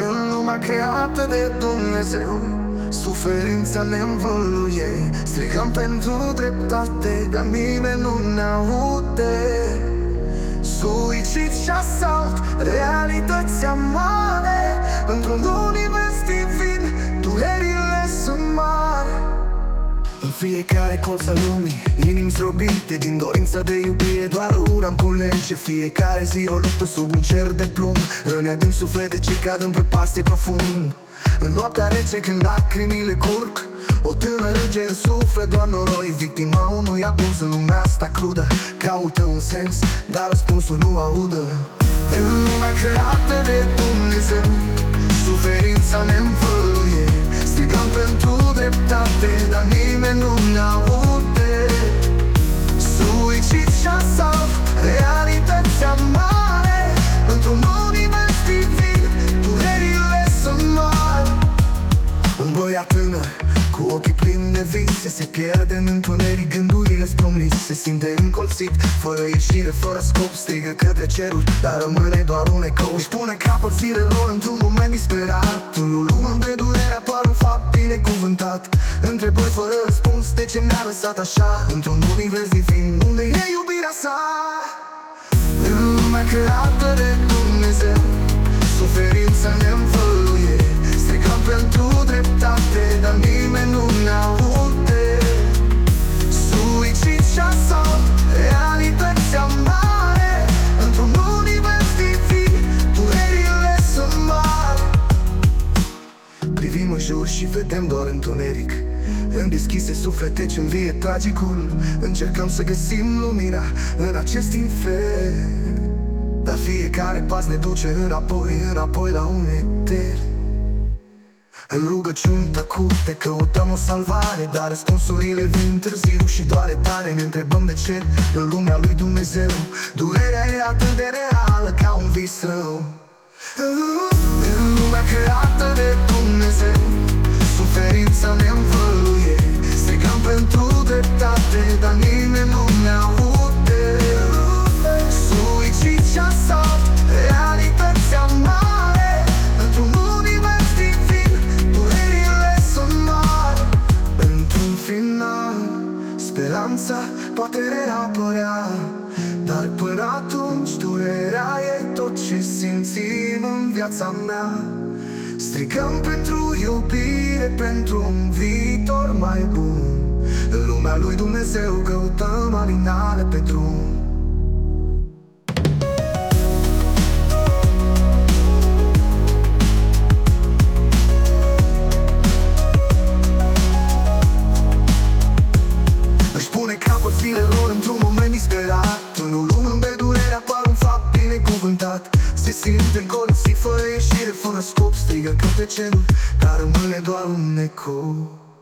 În lumea creată de Dumnezeu Suferința ne învăluie. Strigăm pentru dreptate Dar nimeni nu ne aude. Suicid și asalt Realități amare Într-un univers divin fiecare colț al lumii. Inimi zdrobite din dorința de iubire. Doar ura îmi culege Fiecare zi. O luptă sub un cer de plumb. Răne din suflete ce cad în prăpastie profund. În noaptea rece când lacrimile curg O tânără ce în suflet doar noroi. Victima unui abuz în lumea asta crudă. Caută un sens, dar răspunsul nu audă. În lumea creată nimeni nu ne aude Suicid și asalt, realități amare. Într-un univers divin, durerile sunt mari. Un băiat tânăr, cu ochii plini de vise Se pierde în întuneric, gândurile sprumnise Se simte încolțit, fără ieșire, fără scop Strigă către ceruri, dar rămâne doar un ecou. Își pune capăt zilelor într-un moment disperat. Ululumând de durerea, doar un fapt binecuvântat. Întrebări fără răspuns, de ce ne-a lăsat așa? Într-un univers divin, unde e iubirea sa? În lumea creată de Privim în jur și vedem doar întuneric. În deschise suflete ce învie tragicul. Încercăm să găsim lumina în acest infern Dar fiecare pas ne duce înapoi, înapoi la un eter. În rugăciuni tăcute căutăm o salvare Dar răspunsurile vin târziu și doare tare. Ne întrebăm de ce în lumea lui Dumnezeu Durerea e atât de reală ca un vis rău. În lumea creată de Dumnezeu. Suferința ne învăluie Strigăm pentru dreptate Dar nimeni nu ne aude. Suicid și asalt Realități amare Într-un univers divin Durerile sunt mari. Într-un final Speranța poate reapărea. Dar până atunci durerea e tot ce simțim în viața mea Strigăm pentru iubire, pentru un viitor mai bun. În lumea lui Dumnezeu căutăm alinare pe drum. Își pune capăt zilelor într-un moment disperat Se simte încolțit fără ieșire, fără scop Strigă către cerul, dar rămâne doar un ecou